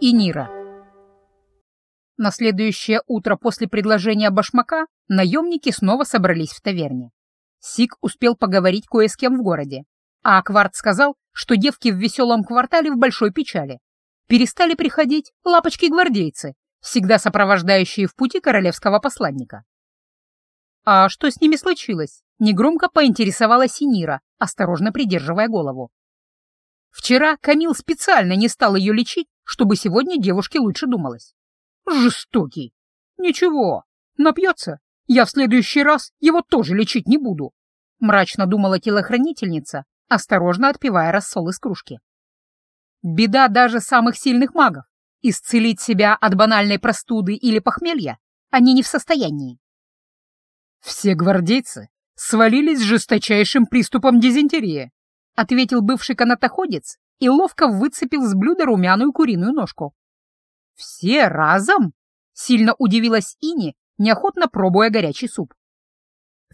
и Нира. На следующее утро после предложения башмака наемники снова собрались в таверне. Сик успел поговорить кое с кем в городе, а Аквард сказал, что девки в веселом квартале в большой печали. Перестали приходить лапочки-гвардейцы, всегда сопровождающие в пути королевского посланника. «А что с ними случилось?» — негромко поинтересовалась Синира, осторожно придерживая голову. Вчера Камил специально не стал ее лечить, чтобы сегодня девушке лучше думалось. Жестокий. Ничего, напьется. Я в следующий раз его тоже лечить не буду. Мрачно думала телохранительница, осторожно отпивая рассол из кружки. Беда даже самых сильных магов. Исцелить себя от банальной простуды или похмелья они не в состоянии. Все гвардейцы свалились с жесточайшим приступом дизентерии, ответил бывший канатоходец и ловко выцепил с блюда румяную куриную ножку. «Все разом?» — сильно удивилась Ини, неохотно пробуя горячий суп.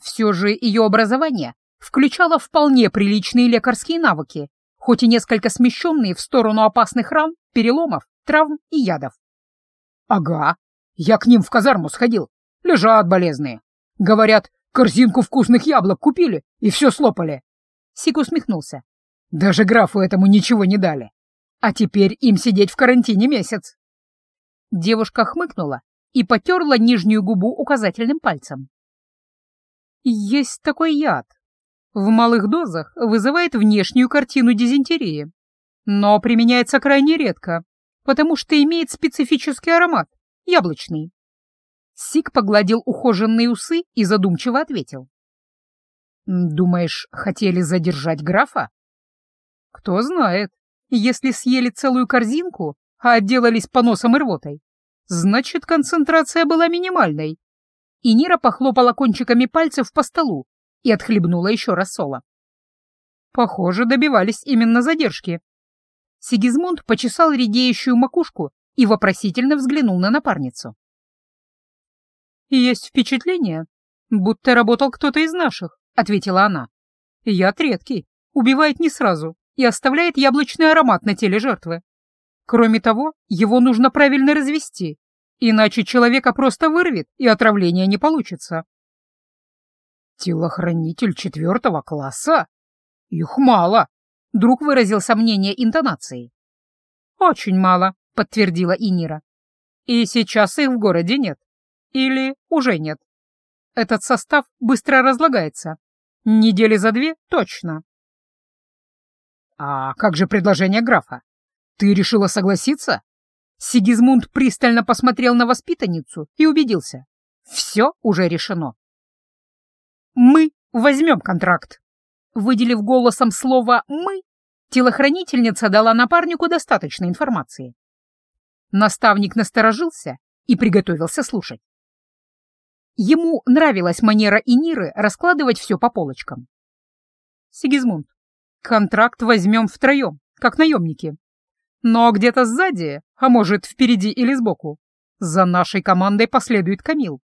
Все же ее образование включало вполне приличные лекарские навыки, хоть и несколько смещенные в сторону опасных ран, переломов, травм и ядов. «Ага, я к ним в казарму сходил. Лежат болезные. Говорят, корзинку вкусных яблок купили и все слопали. Сик усмехнулся. Даже графу этому ничего не дали. А теперь им сидеть в карантине месяц. Девушка хмыкнула и потерла нижнюю губу указательным пальцем. Есть такой яд. В малых дозах вызывает внешнюю картину дизентерии, но применяется крайне редко, потому что имеет специфический аромат, яблочный. Сик погладил ухоженные усы и задумчиво ответил. «Думаешь, хотели задержать графа?» «Кто знает. Если съели целую корзинку, а отделались поносом и рвотой, значит, концентрация была минимальной». И Нира похлопала кончиками пальцев по столу и отхлебнула еще раз соло. Похоже, добивались именно задержки. Сигизмунд почесал редеющую макушку и вопросительно взглянул на напарницу. «Есть впечатление, будто работал кто-то из наших», — ответила она. «Яд редкий, убивает не сразу и оставляет яблочный аромат на теле жертвы. Кроме того, его нужно правильно развести, иначе человека просто вырвет, и отравление не получится». «Телохранитель четвертого класса? Их мало», — друг выразил сомнение интонацией. «Очень мало», — подтвердила Инира. «И сейчас их в городе нет. Или уже нет. Этот состав быстро разлагается, Недели за две точно. А как же предложение графа? Ты решила согласиться? Сигизмунд пристально посмотрел на воспитанницу и убедился. Все уже решено. Мы возьмем контракт. Выделив голосом слово «мы», телохранительница дала напарнику достаточно информации. Наставник насторожился и приготовился слушать. Ему нравилась манера Иниры раскладывать все по полочкам. «Сигизмунд, контракт возьмем втроем, как наемники. Но где-то сзади, а может, впереди или сбоку, за нашей командой последует Камил.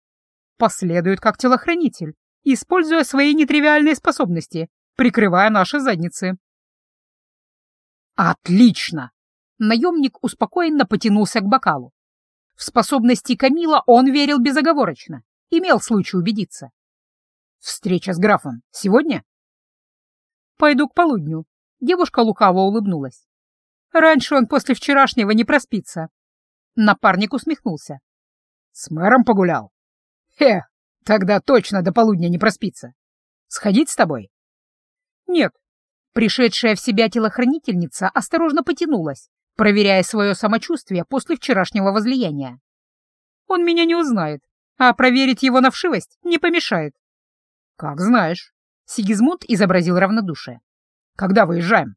Последует как телохранитель, используя свои нетривиальные способности, прикрывая наши задницы». «Отлично!» Наемник успокоенно потянулся к бокалу. В способности Камила он верил безоговорочно. Имел случай убедиться. Встреча с графом сегодня? Пойду к полудню. Девушка лукаво улыбнулась. Раньше он после вчерашнего не проспится. Напарник усмехнулся. С мэром погулял? Хе, тогда точно до полудня не проспится. Сходить с тобой? Нет. Пришедшая в себя телохранительница осторожно потянулась, проверяя свое самочувствие после вчерашнего возлияния. Он меня не узнает, а проверить его на вшивость не помешает. Как знаешь. Сигизмунд изобразил равнодушие. Когда выезжаем?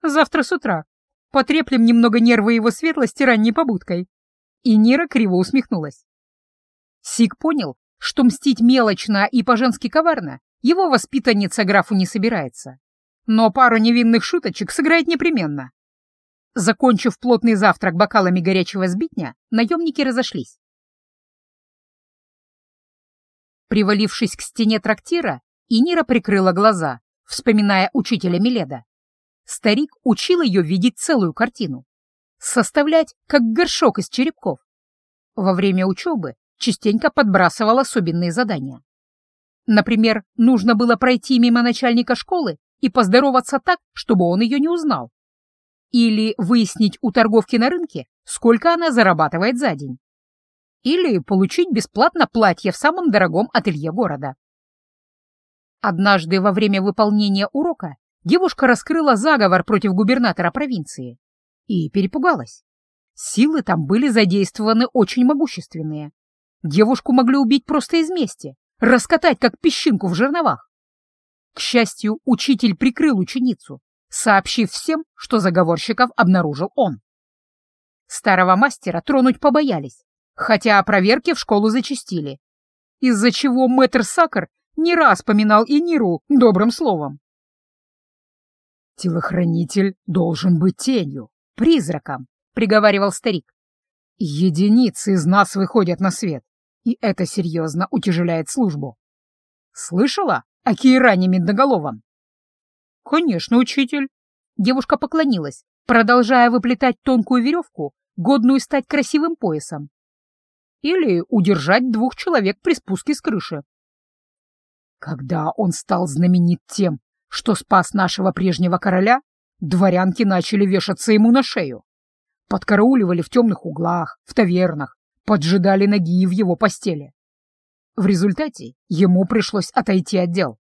Завтра с утра. Потреплем немного нервы его светлости ранней побудкой. И Нира криво усмехнулась. Сиг понял, что мстить мелочно и по-женски коварно его воспитанница графу не собирается. Но пару невинных шуточек сыграет непременно. Закончив плотный завтрак бокалами горячего сбитня, наемники разошлись. Привалившись к стене трактира, Инира прикрыла глаза, вспоминая учителя Миледа. Старик учил ее видеть целую картину. составлять как горшок из черепков. Во время учебы частенько подбрасывал особенные задания. Например, нужно было пройти мимо начальника школы и поздороваться так, чтобы он ее не узнал. Или выяснить у торговки на рынке, сколько она зарабатывает за день. Или получить бесплатно платье в самом дорогом ателье города. Однажды во время выполнения урока девушка раскрыла заговор против губернатора провинции и перепугалась. Силы там были задействованы очень могущественные. Девушку могли убить просто из мести, раскатать как песчинку в жерновах. К счастью, учитель прикрыл ученицу, сообщив всем, что заговорщиков обнаружил он. Старого мастера тронуть побоялись, хотя проверки в школу зачастили, из-за чего мэтр Сакар не раз поминал и Ниру добрым словом. «Телохранитель должен быть тенью, призраком», — приговаривал старик. «Единицы из нас выходят на свет, и это серьезно утяжеляет службу. Слышала о Киране Медноголовом?» «Конечно, учитель». Девушка поклонилась, продолжая выплетать тонкую веревку, годную стать красивым поясом. Или удержать двух человек при спуске с крыши. Когда он стал знаменит тем, что спас нашего прежнего короля, дворянки начали вешаться ему на шею. Подкарауливали в темных углах, в тавернах, поджидали ноги в его постели. В результате ему пришлось отойти от дел.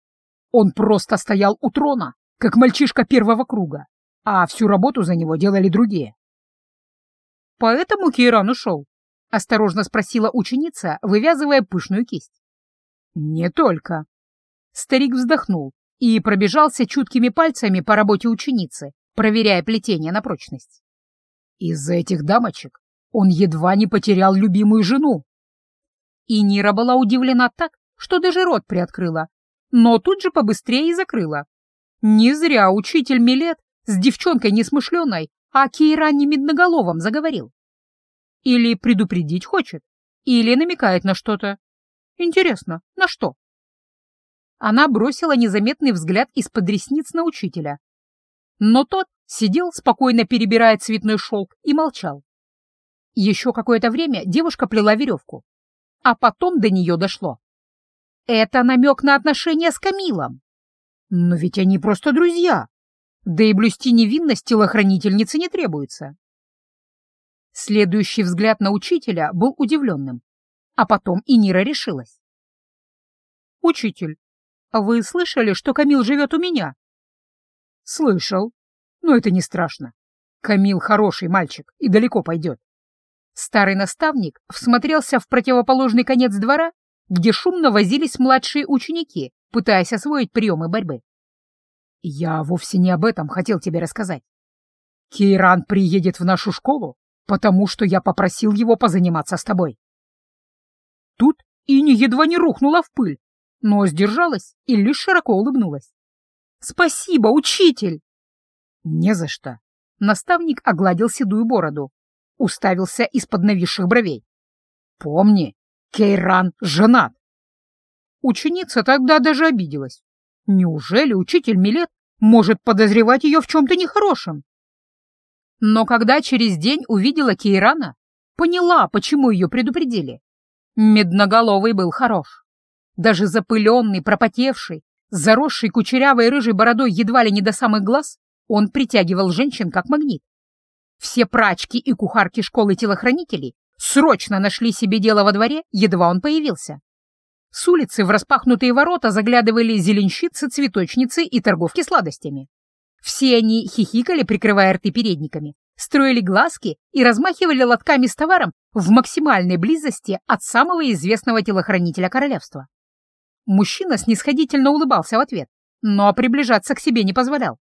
Он просто стоял у трона, как мальчишка первого круга, а всю работу за него делали другие. «Поэтому Кейран ушел?» — осторожно спросила ученица, вывязывая пышную кисть. «Не только». Старик вздохнул и пробежался чуткими пальцами по работе ученицы, проверяя плетение на прочность. Из-за этих дамочек он едва не потерял любимую жену. И Нира была удивлена так, что даже рот приоткрыла, но тут же побыстрее и закрыла. Не зря учитель Милет с девчонкой несмышленой о Кейране Медноголовом заговорил. Или предупредить хочет, или намекает на что-то. Интересно, на что? Она бросила незаметный взгляд из-под ресниц на учителя. Но тот сидел, спокойно перебирая цветной шелк, и молчал. Еще какое-то время девушка плела веревку, а потом до нее дошло. Это намек на отношения с Камилом. Но ведь они просто друзья. Да и блюсти невинность телохранительницы не требуется. Следующий взгляд на учителя был удивленным, а потом и Нира решилась. «Учитель, вы слышали, что Камил живет у меня?» «Слышал, но это не страшно. Камил хороший мальчик и далеко пойдет». Старый наставник всмотрелся в противоположный конец двора, где шумно возились младшие ученики, пытаясь освоить приемы борьбы. «Я вовсе не об этом хотел тебе рассказать. Кейран приедет в нашу школу, потому что я попросил его позаниматься с тобой». Тут Ини едва не рухнула в пыль, но сдержалась и лишь широко улыбнулась. «Спасибо, учитель!» «Не за что!» Наставник огладил седую бороду, уставился из-под нависших бровей. «Помни, Кейран женат!» Ученица тогда даже обиделась. Неужели учитель Милет может подозревать ее в чем-то нехорошем? Но когда через день увидела Кейрана, поняла, почему ее предупредили. Медноголовый был хорош. Даже запыленный, пропотевший, заросший кучерявой рыжей бородой едва ли не до самых глаз, он притягивал женщин как магнит. Все прачки и кухарки школы телохранителей срочно нашли себе дело во дворе, едва он появился. С улицы в распахнутые ворота заглядывали зеленщицы, цветочницы и торговки сладостями. Все они хихикали, прикрывая рты передниками, строили глазки и размахивали лотками с товаром в максимальной близости от самого известного телохранителя королевства. Мужчина снисходительно улыбался в ответ, но приближаться к себе не позволял.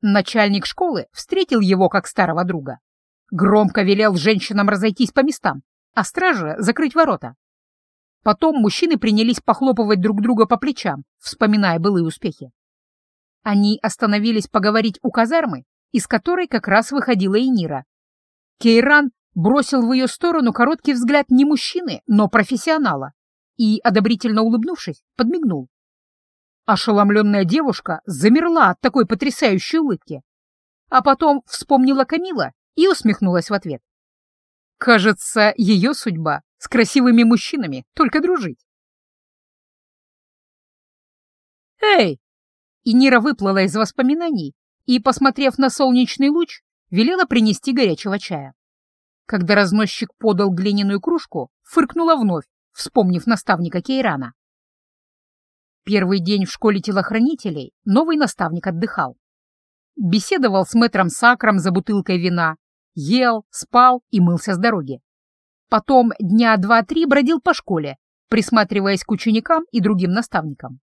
Начальник школы встретил его как старого друга. Громко велел женщинам разойтись по местам, а страже закрыть ворота. Потом мужчины принялись похлопывать друг друга по плечам, вспоминая былые успехи. Они остановились поговорить у казармы, из которой как раз выходила и Нира. Кейран бросил в ее сторону короткий взгляд не мужчины, но профессионала и, одобрительно улыбнувшись, подмигнул. Ошеломленная девушка замерла от такой потрясающей улыбки, а потом вспомнила Камила и усмехнулась в ответ. Кажется, ее судьба с красивыми мужчинами только дружить. «Эй!» И Нира выплыла из воспоминаний и, посмотрев на солнечный луч, велела принести горячего чая. Когда разносчик подал глиняную кружку, фыркнула вновь, вспомнив наставника Кейрана. Первый день в школе телохранителей новый наставник отдыхал. Беседовал с мэтром Сакром за бутылкой вина, ел, спал и мылся с дороги. Потом дня два-три бродил по школе, присматриваясь к ученикам и другим наставникам.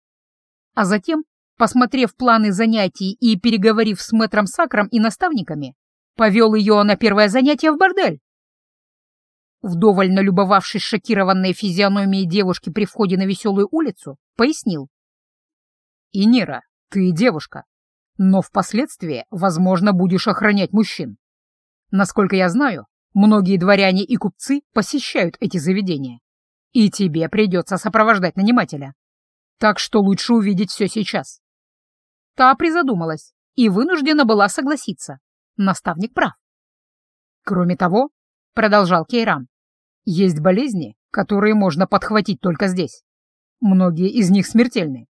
А затем, посмотрев планы занятий и переговорив с мэтром Сакром и наставниками, повел ее на первое занятие в бордель. Вдоволь налюбовавшись шокированной физиономией девушки при входе на веселую улицу, пояснил. «Инира, ты девушка, но впоследствии, возможно, будешь охранять мужчин. Насколько я знаю, многие дворяне и купцы посещают эти заведения, и тебе придется сопровождать нанимателя. Так что лучше увидеть все сейчас». Та призадумалась и вынуждена была согласиться. Наставник прав. Кроме того, продолжал Кейран, есть болезни, которые можно подхватить только здесь. Многие из них смертельны.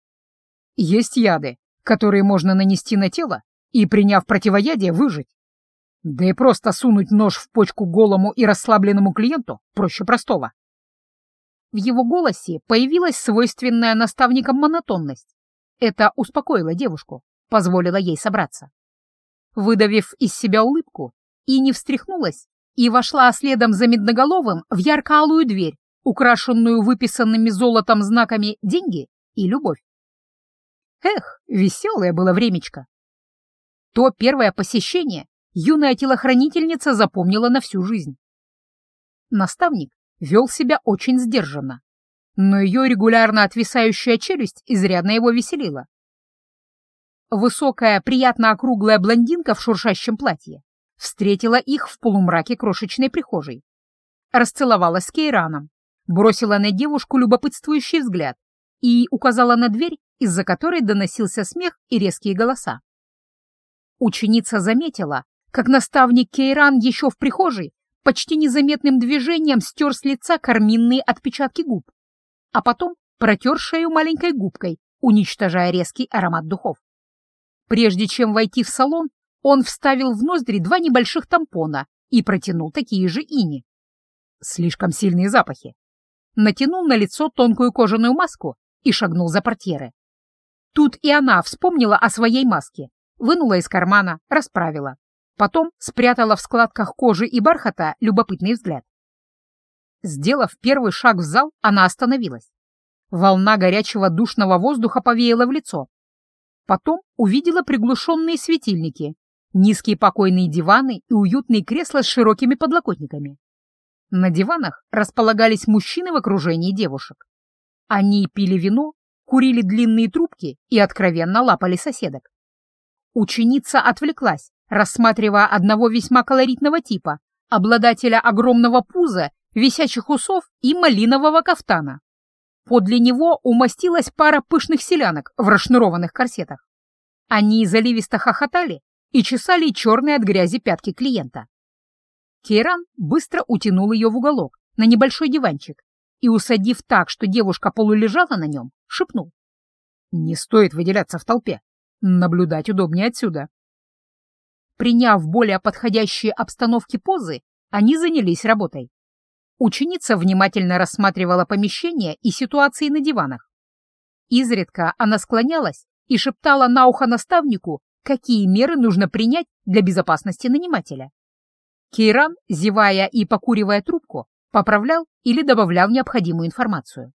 Есть яды, которые можно нанести на тело и, приняв противоядие, выжить. Да и просто сунуть нож в почку голому и расслабленному клиенту проще простого. В его голосе появилась свойственная наставникам монотонность. Это успокоило девушку, позволило ей собраться. Выдавив из себя улыбку, и не встряхнулась, и вошла следом за Медноголовым в ярко-алую дверь, украшенную выписанными золотом знаками «деньги» и «любовь». Эх, веселое было времечко. То первое посещение юная телохранительница запомнила на всю жизнь. Наставник вел себя очень сдержанно, но ее регулярно отвисающая челюсть изрядно его веселила. Высокая, приятно округлая блондинка в шуршащем платье встретила их в полумраке крошечной прихожей. Расцеловалась с Кейраном, бросила на девушку любопытствующий взгляд и указала на дверь, из-за которой доносился смех и резкие голоса. Ученица заметила, как наставник Кейран еще в прихожей почти незаметным движением стер с лица карминные отпечатки губ, а потом протер шею маленькой губкой, уничтожая резкий аромат духов. Прежде чем войти в салон, он вставил в ноздри два небольших тампона и протянул такие же ини. Слишком сильные запахи. Натянул на лицо тонкую кожаную маску и шагнул за портьеры. Тут и она вспомнила о своей маске, вынула из кармана, расправила. Потом спрятала в складках кожи и бархата любопытный взгляд. Сделав первый шаг в зал, она остановилась. Волна горячего душного воздуха повеяла в лицо. Потом увидела приглушенные светильники, низкие покойные диваны и уютные кресла с широкими подлокотниками. На диванах располагались мужчины в окружении девушек. Они пили вино, курили длинные трубки и откровенно лапали соседок. Ученица отвлеклась, рассматривая одного весьма колоритного типа, обладателя огромного пуза, висячих усов и малинового кафтана. Подле него умостилась пара пышных селянок в расшнурованных корсетах. Они заливисто хохотали и чесали черные от грязи пятки клиента. Кейран быстро утянул ее в уголок, на небольшой диванчик, и, усадив так, что девушка полулежала на нем, шепнул. «Не стоит выделяться в толпе. Наблюдать удобнее отсюда». Приняв более подходящие обстановки позы, они занялись работой. Ученица внимательно рассматривала помещение и ситуации на диванах. Изредка она склонялась и шептала на ухо наставнику, какие меры нужно принять для безопасности нанимателя. Кейран, зевая и покуривая трубку, поправлял или добавлял необходимую информацию.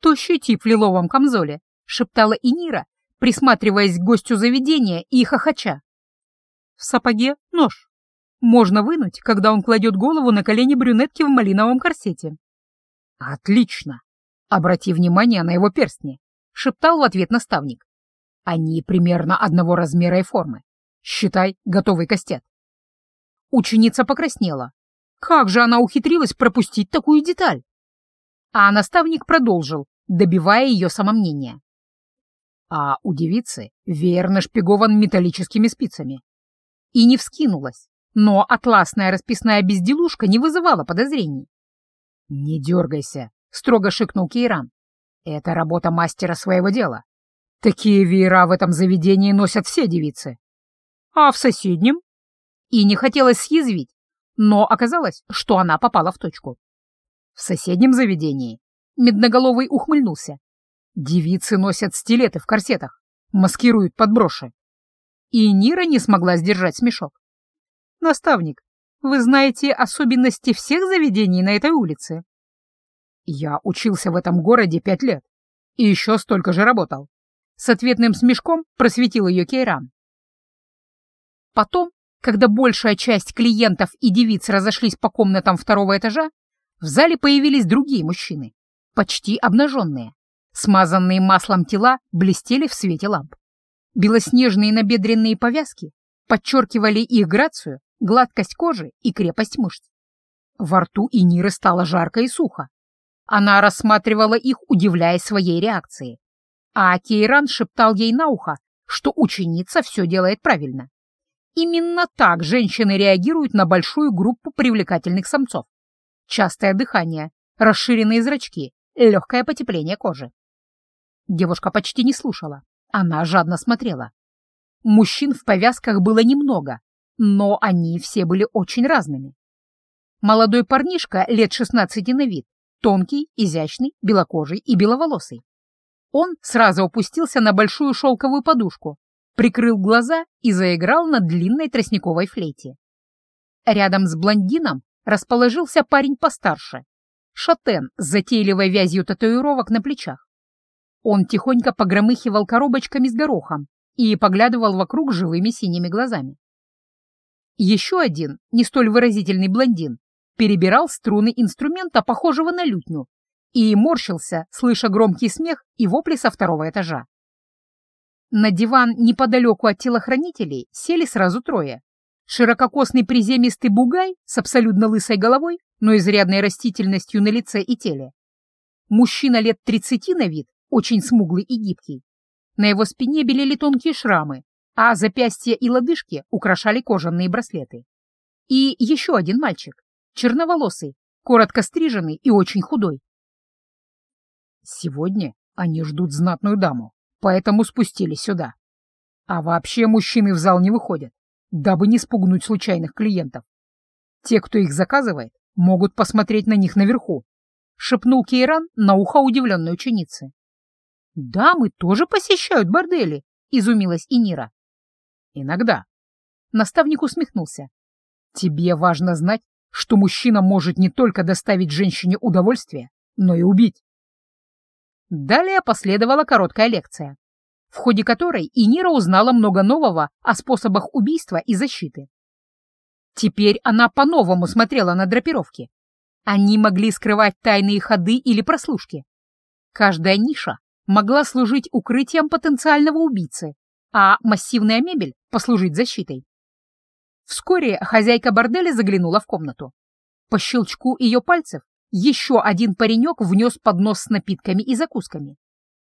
«Тощий тип в лиловом камзоле», — шептала Инира, присматриваясь к гостю заведения и хохоча. «В сапоге нож можно вынуть, когда он кладет голову на колени брюнетки в малиновом корсете. «Отлично! Обрати внимание на его перстни!» — шептал в ответ наставник. «Они примерно одного размера и формы. Считай, готовый кастет». Ученица покраснела. Как же она ухитрилась пропустить такую деталь? А наставник продолжил, добивая ее самомнения. А у девицы веер нашпигован металлическими спицами. И не вскинулась, но атласная расписная безделушка не вызывала подозрений. «Не дергайся», — строго шикнул Кейран. «Это работа мастера своего дела. Такие веера в этом заведении носят все девицы». «А в соседнем?» И не хотелось съязвить, но оказалось, что она попала в точку. В соседнем заведении Медноголовый ухмыльнулся. Девицы носят стилеты в корсетах, маскируют под броши. И Нира не смогла сдержать смешок. «Наставник, вы знаете особенности всех заведений на этой улице?» «Я учился в этом городе пять лет и еще столько же работал». С ответным смешком просветил ее Кейран. Потом, когда большая часть клиентов и девиц разошлись по комнатам второго этажа, в зале появились другие мужчины, почти обнаженные. Смазанные маслом тела блестели в свете ламп. Белоснежные набедренные повязки подчеркивали их грацию, гладкость кожи и крепость мышц. Во рту Иниры стало жарко и сухо. Она рассматривала их, удивляясь своей реакции. А Кейран шептал ей на ухо, что ученица все делает правильно. Именно так женщины реагируют на большую группу привлекательных самцов. Частое дыхание, расширенные зрачки, легкое потепление кожи. Девушка почти не слушала, она жадно смотрела. Мужчин в повязках было немного, но они все были очень разными. Молодой парнишка лет 16 на вид, тонкий, изящный, белокожий и беловолосый. Он сразу опустился на большую шелковую подушку, прикрыл глаза и заиграл на длинной тростниковой флейте. Рядом с блондином расположился парень постарше, шатен с затейливой вязью татуировок на плечах. Он тихонько погромыхивал коробочками с горохом и поглядывал вокруг живыми синими глазами. Еще один, не столь выразительный блондин, перебирал струны инструмента, похожего на лютню, и морщился, слыша громкий смех и вопли со второго этажа. На диван неподалеку от телохранителей сели сразу трое. Ширококосный приземистый бугай с абсолютно лысой головой, но изрядной растительностью на лице и теле. Мужчина лет тридцати на вид, очень смуглый и гибкий. На его спине белели тонкие шрамы, а запястья и лодыжки украшали кожаные браслеты. И еще один мальчик, черноволосый, коротко стриженный и очень худой. Сегодня они ждут знатную даму, поэтому спустились сюда. А вообще мужчины в зал не выходят, дабы не спугнуть случайных клиентов. Те, кто их заказывает, могут посмотреть на них наверху, — шепнул Кейран на ухо удивленной ученицы. «Дамы тоже посещают бордели», — изумилась Инира. Иногда. Наставник усмехнулся. Тебе важно знать, что мужчина может не только доставить женщине удовольствие, но и убить. Далее последовала короткая лекция, в ходе которой Инира узнала много нового о способах убийства и защиты. Теперь она по-новому смотрела на драпировки. Они могли скрывать тайные ходы или прослушки. Каждая ниша могла служить укрытием потенциального убийцы, а массивная мебель — послужить защитой. Вскоре хозяйка борделя заглянула в комнату. По щелчку ее пальцев еще один паренек внес поднос с напитками и закусками.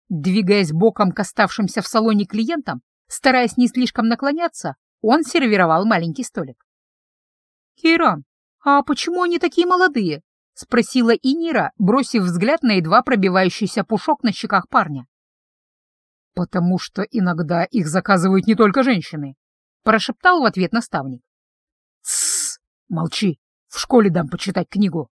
Двигаясь боком к оставшимся в салоне клиентам, стараясь не слишком наклоняться, он сервировал маленький столик. «Кейран, а почему они такие молодые?» — спросила Инира, бросив взгляд на едва пробивающийся пушок на щеках парня. «Потому что иногда их заказывают не только женщины», — прошептал в ответ наставник. «Тссс! Молчи! В школе дам почитать книгу!»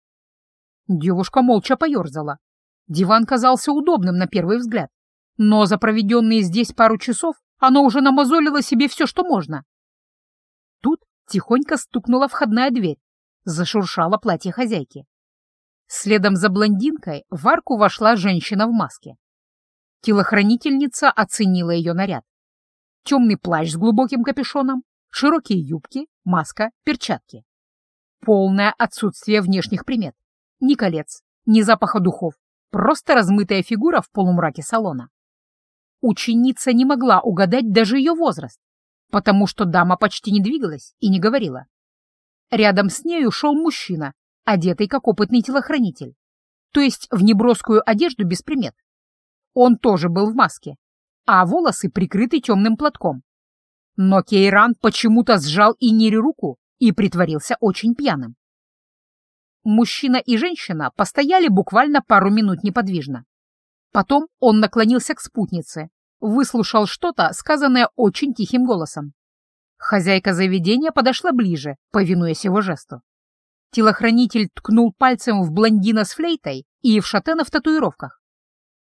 Девушка молча поерзала. Диван казался удобным на первый взгляд, но за проведенные здесь пару часов оно уже намазолило себе все, что можно. Тут тихонько стукнула входная дверь, зашуршало платье хозяйки. Следом за блондинкой в арку вошла женщина в маске. Телохранительница оценила ее наряд. Темный плащ с глубоким капюшоном, широкие юбки, маска, перчатки. Полное отсутствие внешних примет. Ни колец, ни запаха духов, просто размытая фигура в полумраке салона. Ученица не могла угадать даже ее возраст, потому что дама почти не двигалась и не говорила. Рядом с нею шел мужчина, одетый как опытный телохранитель, то есть в неброскую одежду без примет. Он тоже был в маске, а волосы прикрыты темным платком. Но Кейран почему-то сжал Инире руку и притворился очень пьяным. Мужчина и женщина постояли буквально пару минут неподвижно. Потом он наклонился к спутнице, выслушал что-то, сказанное очень тихим голосом. Хозяйка заведения подошла ближе, повинуясь его жесту. Телохранитель ткнул пальцем в блондина с флейтой и в шатена в татуировках.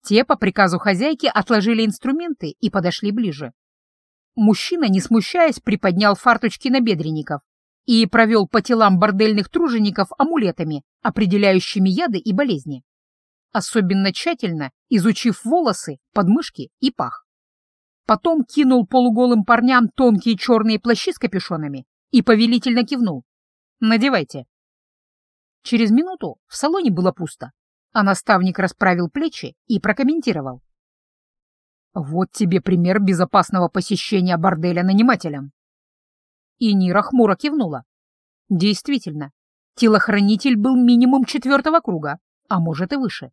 Те по приказу хозяйки отложили инструменты и подошли ближе. Мужчина, не смущаясь, приподнял фарточки набедренников и провел по телам бордельных тружеников амулетами, определяющими яды и болезни. Особенно тщательно изучив волосы, подмышки и пах. Потом кинул полуголым парням тонкие черные плащи с капюшонами и повелительно кивнул. «Надевайте». Через минуту в салоне было пусто, а наставник расправил плечи и прокомментировал. «Вот тебе пример безопасного посещения борделя нанимателям». И Нира хмуро кивнула. Действительно, телохранитель был минимум четвертого круга, а может и выше.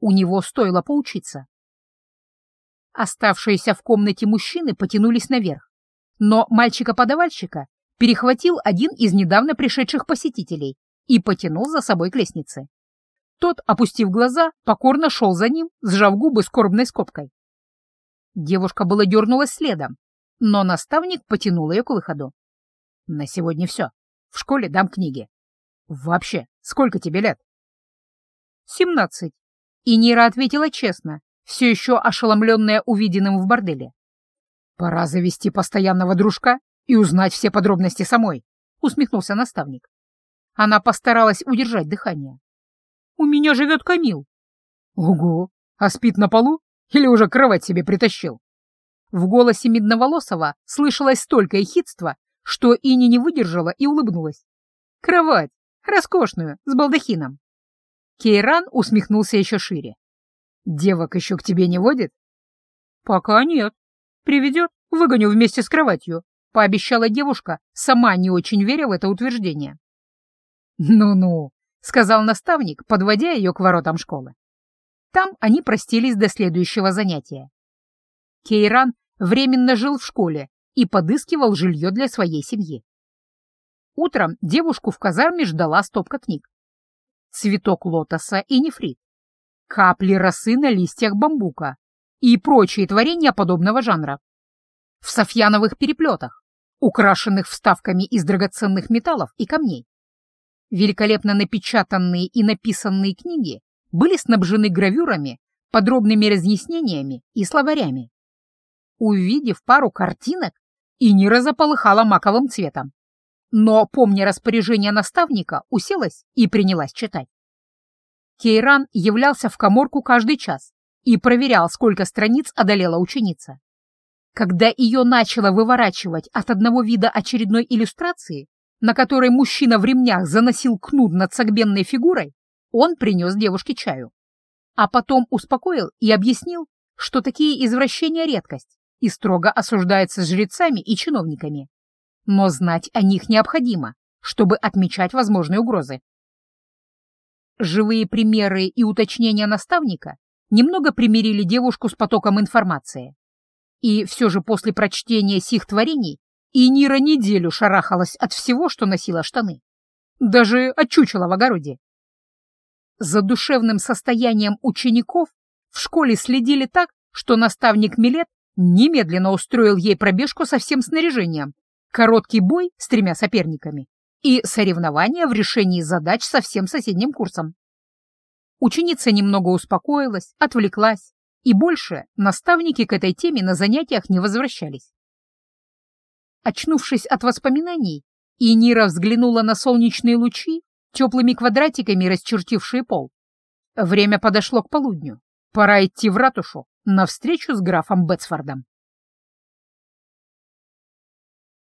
У него стоило поучиться. Оставшиеся в комнате мужчины потянулись наверх, но мальчика-подавальщика перехватил один из недавно пришедших посетителей и потянул за собой к лестнице. Тот, опустив глаза, покорно шел за ним, сжав губы скорбной скобкой. Девушка была дернулась следом, но наставник потянул ее к выходу. На сегодня все. В школе дам книги. Вообще, сколько тебе лет? Семнадцать. И Нира ответила честно, все еще ошеломленная увиденным в борделе. Пора завести постоянного дружка и узнать все подробности самой, усмехнулся наставник. Она постаралась удержать дыхание. У меня живет Камил. Ого, а спит на полу или уже кровать себе притащил? В голосе Медноволосова слышалось столько ехидства, что Ини не выдержала и улыбнулась. «Кровать! Роскошную, с балдахином!» Кейран усмехнулся еще шире. «Девок еще к тебе не водит?» «Пока нет. Приведет, выгоню вместе с кроватью», — пообещала девушка, сама не очень веря в это утверждение. «Ну-ну», — сказал наставник, подводя ее к воротам школы. Там они простились до следующего занятия. Кейран временно жил в школе и подыскивал жилье для своей семьи. Утром девушку в казарме ждала стопка книг. Цветок лотоса и нефрит, капли росы на листьях бамбука и прочие творения подобного жанра. В софьяновых переплетах, украшенных вставками из драгоценных металлов и камней. Великолепно напечатанные и написанные книги были снабжены гравюрами, подробными разъяснениями и словарями. Увидев пару картинок, и Нира заполыхала маковым цветом. Но, помня распоряжение наставника, уселась и принялась читать. Кейран являлся в коморку каждый час и проверял, сколько страниц одолела ученица. Когда ее начало выворачивать от одного вида очередной иллюстрации, на которой мужчина в ремнях заносил кнут над согбенной фигурой, он принес девушке чаю. А потом успокоил и объяснил, что такие извращения — редкость, и строго осуждается жрецами и чиновниками. Но знать о них необходимо, чтобы отмечать возможные угрозы. Живые примеры и уточнения наставника немного примирили девушку с потоком информации. И все же после прочтения сих творений Инира неделю шарахалась от всего, что носила штаны. Даже от чучела в огороде. За душевным состоянием учеников в школе следили так, что наставник Милет немедленно устроил ей пробежку со всем снаряжением, короткий бой с тремя соперниками и соревнования в решении задач со всем соседним курсом. Ученица немного успокоилась, отвлеклась, и больше наставники к этой теме на занятиях не возвращались. Очнувшись от воспоминаний, Инира взглянула на солнечные лучи, теплыми квадратиками расчертившие пол. Время подошло к полудню. Пора идти в ратушу на встречу с графом Бетсфордом.